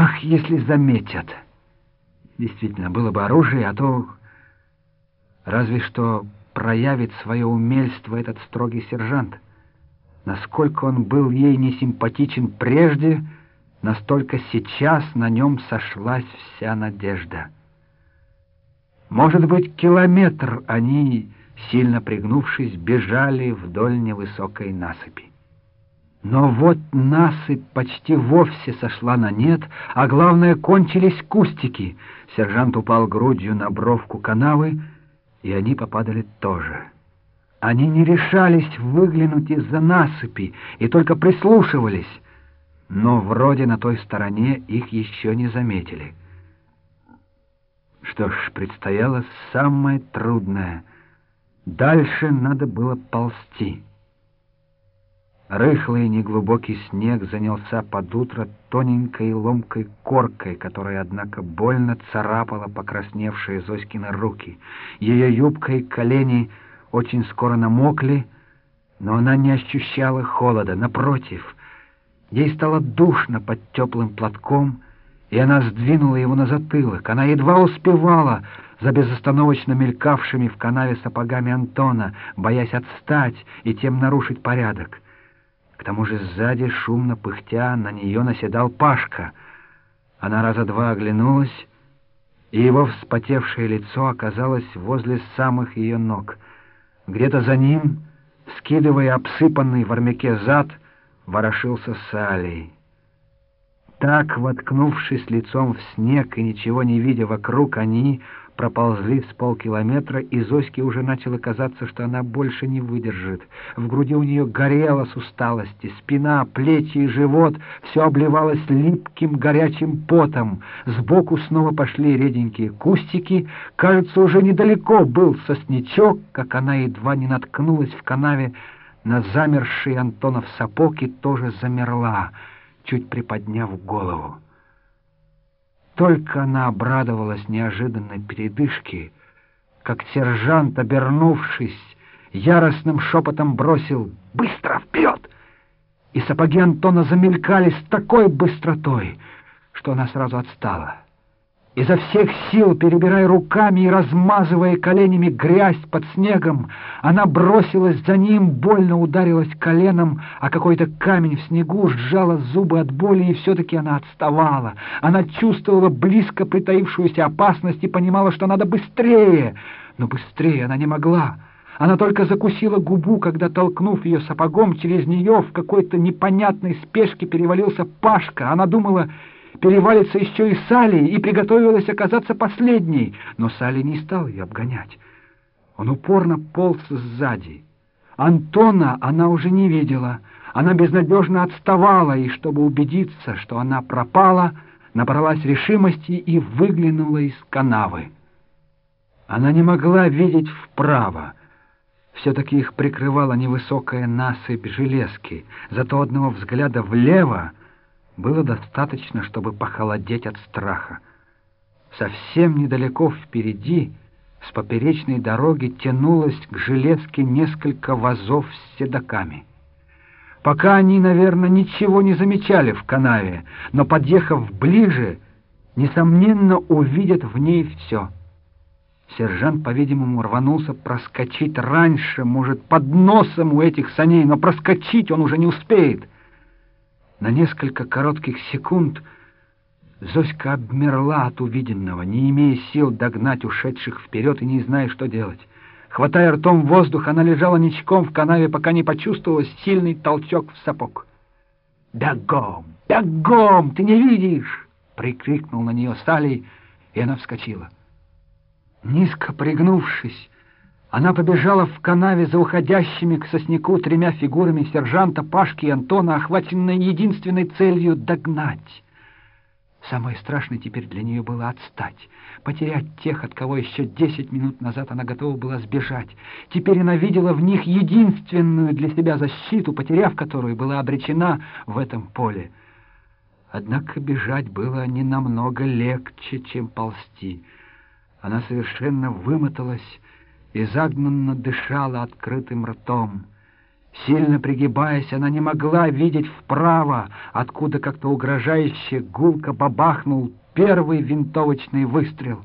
Ах, если заметят! Действительно, было бы оружие, а то... Разве что проявит свое умельство этот строгий сержант. Насколько он был ей несимпатичен прежде, настолько сейчас на нем сошлась вся надежда. Может быть, километр они, сильно пригнувшись, бежали вдоль невысокой насыпи. Но вот насыпь почти вовсе сошла на нет, а главное, кончились кустики. Сержант упал грудью на бровку канавы, и они попадали тоже. Они не решались выглянуть из-за насыпи и только прислушивались, но вроде на той стороне их еще не заметили. Что ж, предстояло самое трудное. Дальше надо было ползти. Рыхлый неглубокий снег занялся под утро тоненькой ломкой коркой, которая, однако, больно царапала покрасневшие Зоськины руки. Ее юбка и колени очень скоро намокли, но она не ощущала холода. Напротив, ей стало душно под теплым платком, и она сдвинула его на затылок. Она едва успевала за безостановочно мелькавшими в канаве сапогами Антона, боясь отстать и тем нарушить порядок. К тому же сзади, шумно пыхтя, на нее наседал Пашка. Она раза два оглянулась, и его вспотевшее лицо оказалось возле самых ее ног. Где-то за ним, скидывая обсыпанный в армяке зад, ворошился Салей. Так, воткнувшись лицом в снег и ничего не видя вокруг, они проползли с полкилометра, и Зоське уже начало казаться, что она больше не выдержит. В груди у нее горело с усталости, спина, плечи и живот все обливалось липким горячим потом. Сбоку снова пошли реденькие кустики. Кажется, уже недалеко был сосничок, как она едва не наткнулась в канаве на замерший Антонов сапог и тоже замерла, чуть приподняв голову. Только она обрадовалась неожиданной передышке, как сержант, обернувшись, яростным шепотом бросил «Быстро вперед!» И сапоги Антона замелькали с такой быстротой, что она сразу отстала. Изо всех сил, перебирая руками и размазывая коленями грязь под снегом, она бросилась за ним, больно ударилась коленом, а какой-то камень в снегу сжала зубы от боли, и все-таки она отставала. Она чувствовала близко притаившуюся опасность и понимала, что надо быстрее, но быстрее она не могла. Она только закусила губу, когда, толкнув ее сапогом, через нее в какой-то непонятной спешке перевалился Пашка. Она думала перевалится еще и Салли, и приготовилась оказаться последней, но Салли не стал ее обгонять. Он упорно полз сзади. Антона она уже не видела. Она безнадежно отставала, и чтобы убедиться, что она пропала, набралась решимости и выглянула из канавы. Она не могла видеть вправо. Все-таки их прикрывала невысокая насыпь железки, зато одного взгляда влево было достаточно, чтобы похолодеть от страха. Совсем недалеко впереди, с поперечной дороги, тянулось к железке несколько вазов с седаками. Пока они, наверное, ничего не замечали в канаве, но, подъехав ближе, несомненно, увидят в ней все. Сержант, по-видимому, рванулся проскочить раньше, может, под носом у этих саней, но проскочить он уже не успеет — на несколько коротких секунд Зоська обмерла от увиденного, не имея сил догнать ушедших вперед и не зная, что делать. Хватая ртом воздух, она лежала ничком в канаве, пока не почувствовала сильный толчок в сапог. «Бегом! Бегом! Ты не видишь!» — прикрикнул на нее Салий, и она вскочила. Низко пригнувшись, она побежала в канаве за уходящими к сосняку тремя фигурами сержанта Пашки и Антона, охваченной единственной целью — догнать. Самое страшное теперь для нее было отстать, потерять тех, от кого еще десять минут назад она готова была сбежать. Теперь она видела в них единственную для себя защиту, потеряв которую была обречена в этом поле. Однако бежать было не намного легче, чем ползти. Она совершенно вымоталась и загнанно дышала открытым ртом. Сильно пригибаясь, она не могла видеть вправо, откуда как-то угрожающе гулко бабахнул первый винтовочный выстрел.